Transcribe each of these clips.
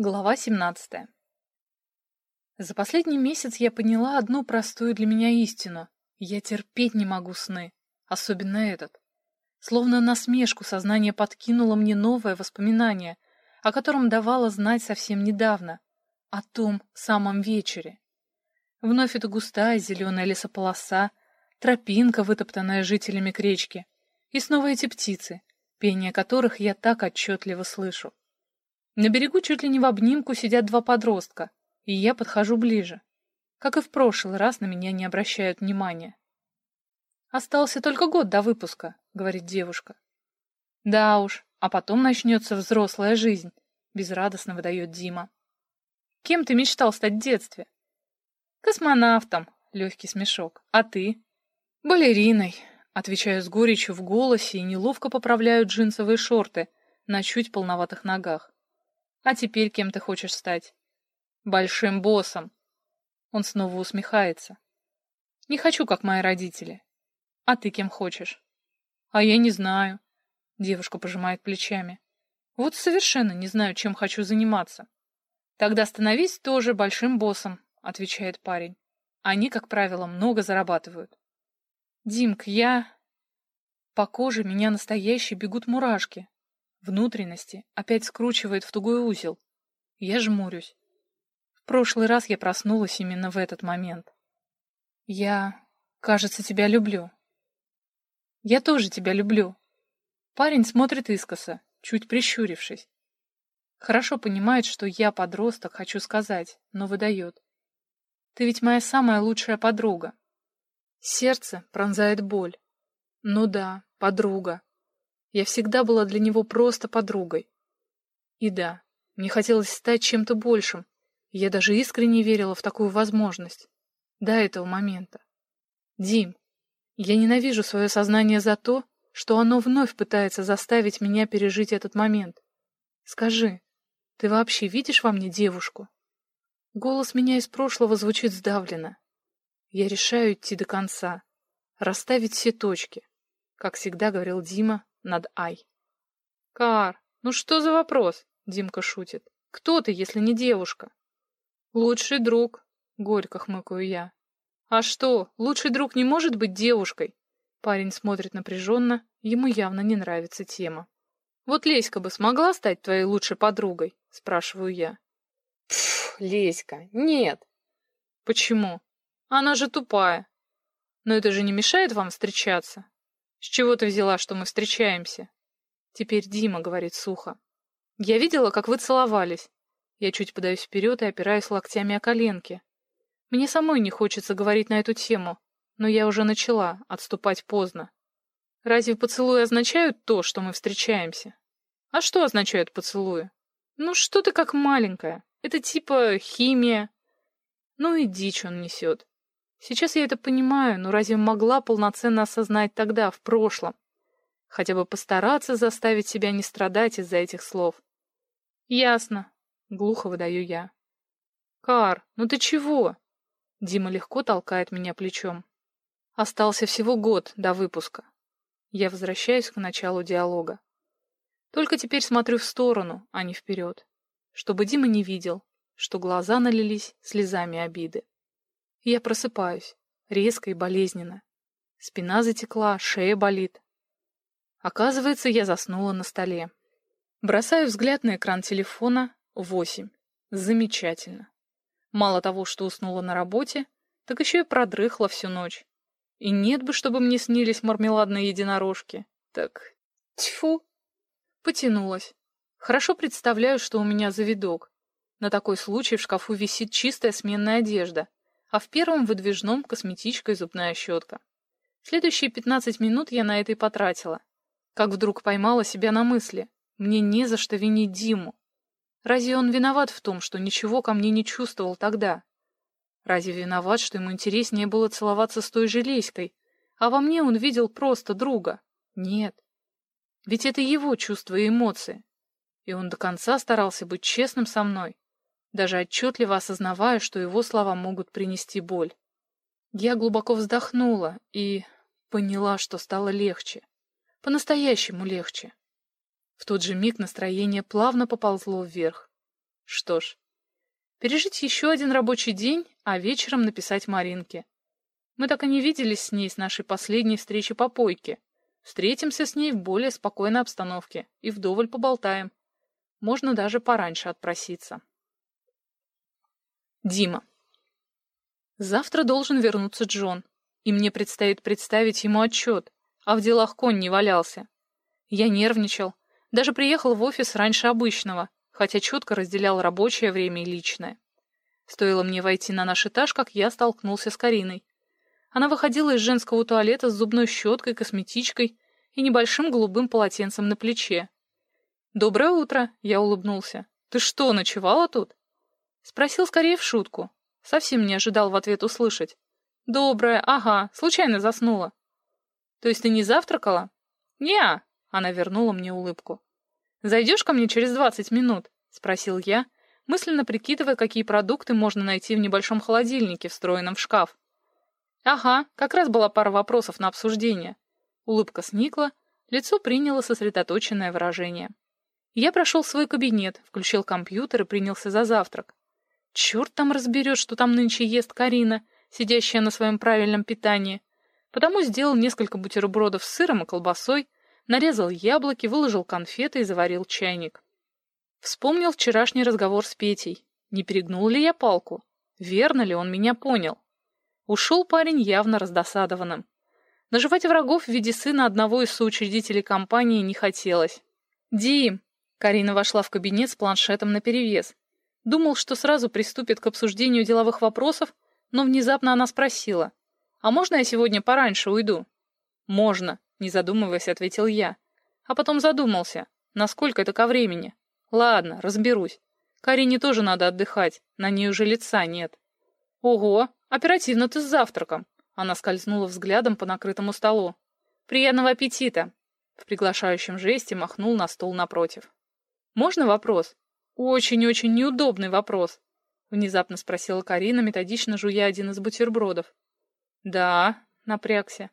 Глава 17 За последний месяц я поняла одну простую для меня истину. Я терпеть не могу сны, особенно этот. Словно насмешку сознание подкинуло мне новое воспоминание, о котором давало знать совсем недавно, о том самом вечере. Вновь эта густая зеленая лесополоса, тропинка, вытоптанная жителями к речке, и снова эти птицы, пение которых я так отчетливо слышу. На берегу чуть ли не в обнимку сидят два подростка, и я подхожу ближе. Как и в прошлый раз, на меня не обращают внимания. «Остался только год до выпуска», — говорит девушка. «Да уж, а потом начнется взрослая жизнь», — безрадостно выдает Дима. «Кем ты мечтал стать в детстве?» «Космонавтом», — легкий смешок. «А ты?» «Балериной», — отвечаю с горечью в голосе и неловко поправляю джинсовые шорты на чуть полноватых ногах. А теперь кем ты хочешь стать? Большим боссом. Он снова усмехается. Не хочу, как мои родители. А ты кем хочешь? А я не знаю. Девушка пожимает плечами. Вот совершенно не знаю, чем хочу заниматься. Тогда становись тоже большим боссом, отвечает парень. Они, как правило, много зарабатывают. Димк, я... По коже меня настоящие бегут мурашки. Внутренности опять скручивает в тугой узел. Я жмурюсь. В прошлый раз я проснулась именно в этот момент. Я, кажется, тебя люблю. Я тоже тебя люблю. Парень смотрит искоса, чуть прищурившись. Хорошо понимает, что я подросток, хочу сказать, но выдает. Ты ведь моя самая лучшая подруга. Сердце пронзает боль. Ну да, подруга. Я всегда была для него просто подругой. И да, мне хотелось стать чем-то большим. Я даже искренне верила в такую возможность. До этого момента. Дим, я ненавижу свое сознание за то, что оно вновь пытается заставить меня пережить этот момент. Скажи, ты вообще видишь во мне девушку? Голос меня из прошлого звучит сдавленно. Я решаю идти до конца, расставить все точки, как всегда говорил Дима, над Ай. «Кар, ну что за вопрос?» — Димка шутит. «Кто ты, если не девушка?» «Лучший друг», — горько хмыкаю я. «А что, лучший друг не может быть девушкой?» Парень смотрит напряженно, ему явно не нравится тема. «Вот Леська бы смогла стать твоей лучшей подругой?» — спрашиваю я. «Пф, Леська, нет». «Почему? Она же тупая. Но это же не мешает вам встречаться?» «С чего ты взяла, что мы встречаемся?» Теперь Дима говорит сухо. «Я видела, как вы целовались». Я чуть подаюсь вперед и опираюсь локтями о коленки. Мне самой не хочется говорить на эту тему, но я уже начала, отступать поздно. Разве поцелуи означают то, что мы встречаемся? А что означают поцелуи? Ну что ты как маленькая? Это типа химия. Ну и дичь он несет. Сейчас я это понимаю, но разве могла полноценно осознать тогда, в прошлом? Хотя бы постараться заставить себя не страдать из-за этих слов. Ясно. Глухо выдаю я. Кар, ну ты чего? Дима легко толкает меня плечом. Остался всего год до выпуска. Я возвращаюсь к началу диалога. Только теперь смотрю в сторону, а не вперед. Чтобы Дима не видел, что глаза налились слезами обиды. Я просыпаюсь, резко и болезненно. Спина затекла, шея болит. Оказывается, я заснула на столе. Бросаю взгляд на экран телефона. Восемь. Замечательно. Мало того, что уснула на работе, так еще и продрыхла всю ночь. И нет бы, чтобы мне снились мармеладные единорожки. Так, тьфу. Потянулась. Хорошо представляю, что у меня завидок. На такой случай в шкафу висит чистая сменная одежда а в первом выдвижном косметичка и зубная щетка. Следующие 15 минут я на это и потратила. Как вдруг поймала себя на мысли. Мне не за что винить Диму. Разве он виноват в том, что ничего ко мне не чувствовал тогда? Разве виноват, что ему интереснее было целоваться с той же Леськой, а во мне он видел просто друга? Нет. Ведь это его чувства и эмоции. И он до конца старался быть честным со мной даже отчетливо осознавая, что его слова могут принести боль. Я глубоко вздохнула и поняла, что стало легче. По-настоящему легче. В тот же миг настроение плавно поползло вверх. Что ж, пережить еще один рабочий день, а вечером написать Маринке. Мы так и не виделись с ней с нашей последней встречи по пойке. Встретимся с ней в более спокойной обстановке и вдоволь поболтаем. Можно даже пораньше отпроситься. Дима. Завтра должен вернуться Джон, и мне предстоит представить ему отчет, а в делах конь не валялся. Я нервничал, даже приехал в офис раньше обычного, хотя четко разделял рабочее время и личное. Стоило мне войти на наш этаж, как я столкнулся с Кариной. Она выходила из женского туалета с зубной щеткой, косметичкой и небольшим голубым полотенцем на плече. «Доброе утро!» — я улыбнулся. «Ты что, ночевала тут?» Спросил скорее в шутку. Совсем не ожидал в ответ услышать. «Доброе, ага, случайно заснула». «То есть ты не завтракала?» «Не-а», она вернула мне улыбку. «Зайдешь ко мне через двадцать минут?» — спросил я, мысленно прикидывая, какие продукты можно найти в небольшом холодильнике, встроенном в шкаф. «Ага, как раз была пара вопросов на обсуждение». Улыбка сникла, лицо приняло сосредоточенное выражение. Я прошел в свой кабинет, включил компьютер и принялся за завтрак. Черт там разберет, что там нынче ест Карина, сидящая на своем правильном питании. Потому сделал несколько бутербродов с сыром и колбасой, нарезал яблоки, выложил конфеты и заварил чайник. Вспомнил вчерашний разговор с Петей. Не перегнул ли я палку? Верно ли он меня понял? Ушел парень явно раздосадованным. Наживать врагов в виде сына одного из соучредителей компании не хотелось. «Дим!» Карина вошла в кабинет с планшетом наперевес. Думал, что сразу приступит к обсуждению деловых вопросов, но внезапно она спросила. «А можно я сегодня пораньше уйду?» «Можно», — не задумываясь, ответил я. А потом задумался, насколько это ко времени. «Ладно, разберусь. Карине тоже надо отдыхать, на ней уже лица нет». «Ого, оперативно ты с завтраком!» Она скользнула взглядом по накрытому столу. «Приятного аппетита!» В приглашающем жесте махнул на стол напротив. «Можно вопрос?» «Очень-очень неудобный вопрос», — внезапно спросила Карина, методично жуя один из бутербродов. «Да», — напрягся.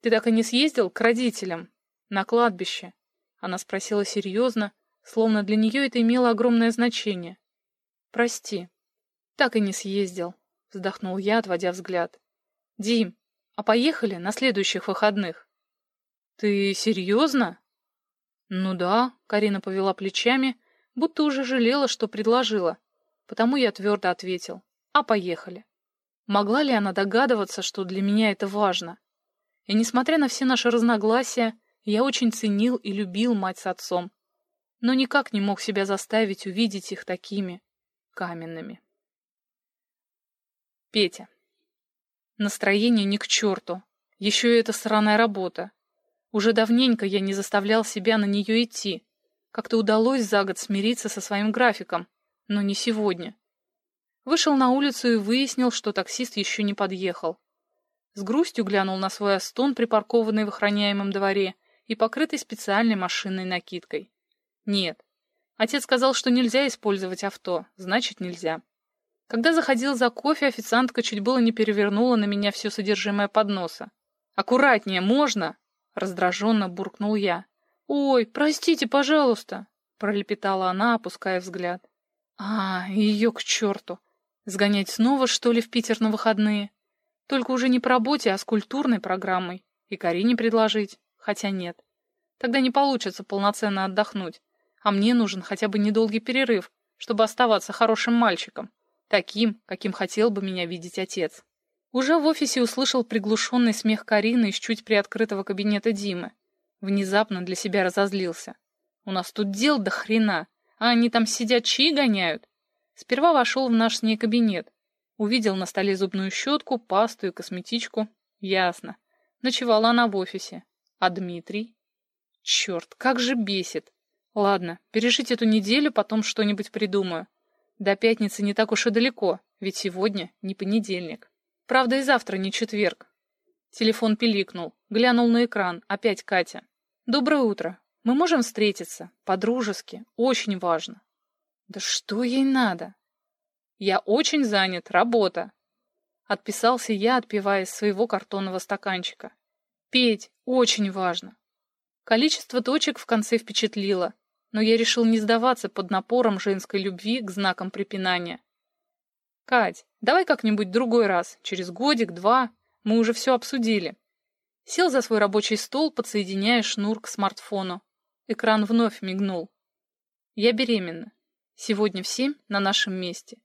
«Ты так и не съездил к родителям? На кладбище?» Она спросила серьезно, словно для нее это имело огромное значение. «Прости». «Так и не съездил», — вздохнул я, отводя взгляд. «Дим, а поехали на следующих выходных?» «Ты серьезно?» «Ну да», — Карина повела плечами, будто уже жалела, что предложила. Потому я твердо ответил. А поехали. Могла ли она догадываться, что для меня это важно? И несмотря на все наши разногласия, я очень ценил и любил мать с отцом, но никак не мог себя заставить увидеть их такими каменными. Петя. Настроение ни к черту. Еще и эта сраная работа. Уже давненько я не заставлял себя на нее идти, как-то удалось за год смириться со своим графиком, но не сегодня. Вышел на улицу и выяснил, что таксист еще не подъехал. С грустью глянул на свой Астон, припаркованный в охраняемом дворе и покрытый специальной машинной накидкой. Нет. Отец сказал, что нельзя использовать авто, значит, нельзя. Когда заходил за кофе, официантка чуть было не перевернула на меня все содержимое подноса. «Аккуратнее, можно?» — раздраженно буркнул я. «Ой, простите, пожалуйста!» — пролепетала она, опуская взгляд. «А, ее к черту! Сгонять снова, что ли, в Питер на выходные? Только уже не по работе, а с культурной программой. И Карине предложить, хотя нет. Тогда не получится полноценно отдохнуть. А мне нужен хотя бы недолгий перерыв, чтобы оставаться хорошим мальчиком, таким, каким хотел бы меня видеть отец». Уже в офисе услышал приглушенный смех Карины из чуть приоткрытого кабинета Димы. Внезапно для себя разозлился. У нас тут дел до хрена, а они там сидят чьи гоняют. Сперва вошел в наш с ней кабинет. Увидел на столе зубную щетку, пасту и косметичку. Ясно. Ночевала она в офисе. А Дмитрий? Черт, как же бесит. Ладно, пережить эту неделю, потом что-нибудь придумаю. До пятницы не так уж и далеко, ведь сегодня не понедельник. Правда, и завтра не четверг. Телефон пиликнул. Глянул на экран. Опять Катя. «Доброе утро. Мы можем встретиться? По-дружески. Очень важно». «Да что ей надо?» «Я очень занят. Работа». Отписался я, отпивая из своего картонного стаканчика. «Петь, очень важно». Количество точек в конце впечатлило, но я решил не сдаваться под напором женской любви к знакам препинания. «Кать, давай как-нибудь другой раз, через годик-два, мы уже все обсудили». Сел за свой рабочий стол, подсоединяя шнур к смартфону. Экран вновь мигнул. «Я беременна. Сегодня в семь на нашем месте.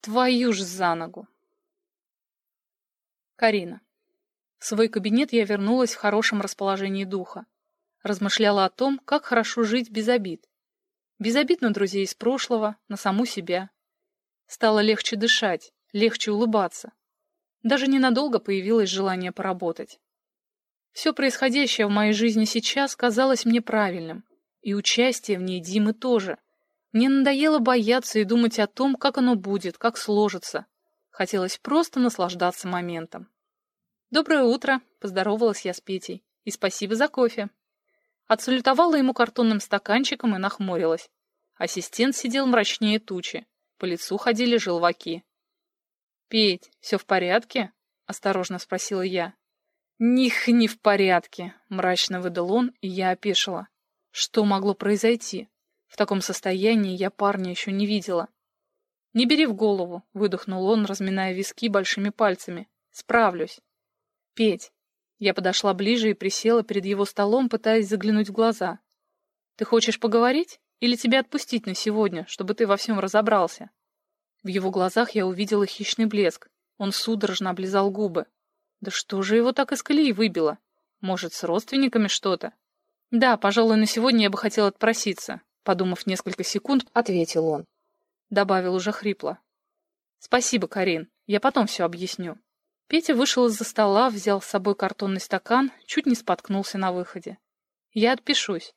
Твою ж за ногу!» Карина. В свой кабинет я вернулась в хорошем расположении духа. Размышляла о том, как хорошо жить без обид. Без обид на друзей из прошлого, на саму себя. Стало легче дышать, легче улыбаться. Даже ненадолго появилось желание поработать. Все происходящее в моей жизни сейчас казалось мне правильным, и участие в ней Димы тоже. Мне надоело бояться и думать о том, как оно будет, как сложится. Хотелось просто наслаждаться моментом. «Доброе утро!» — поздоровалась я с Петей. «И спасибо за кофе!» Отсалютовала ему картонным стаканчиком и нахмурилась. Ассистент сидел мрачнее тучи. По лицу ходили желваки. «Петь, все в порядке?» — осторожно спросила я. «Них не в порядке», — мрачно выдал он, и я опешила. Что могло произойти? В таком состоянии я парня еще не видела. «Не бери в голову», — выдохнул он, разминая виски большими пальцами. «Справлюсь». «Петь». Я подошла ближе и присела перед его столом, пытаясь заглянуть в глаза. «Ты хочешь поговорить? Или тебя отпустить на сегодня, чтобы ты во всем разобрался?» В его глазах я увидела хищный блеск. Он судорожно облизал губы. «Да что же его так из колеи выбило? Может, с родственниками что-то?» «Да, пожалуй, на сегодня я бы хотел отпроситься», — подумав несколько секунд, ответил он. Добавил уже хрипло. «Спасибо, Карин. Я потом все объясню». Петя вышел из-за стола, взял с собой картонный стакан, чуть не споткнулся на выходе. «Я отпишусь».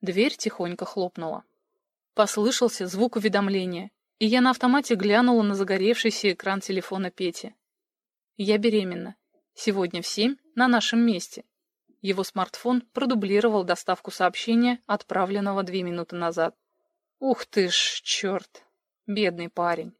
Дверь тихонько хлопнула. Послышался звук уведомления, и я на автомате глянула на загоревшийся экран телефона Пети. «Я беременна. Сегодня в семь на нашем месте». Его смартфон продублировал доставку сообщения, отправленного две минуты назад. Ух ты ж, черт, бедный парень.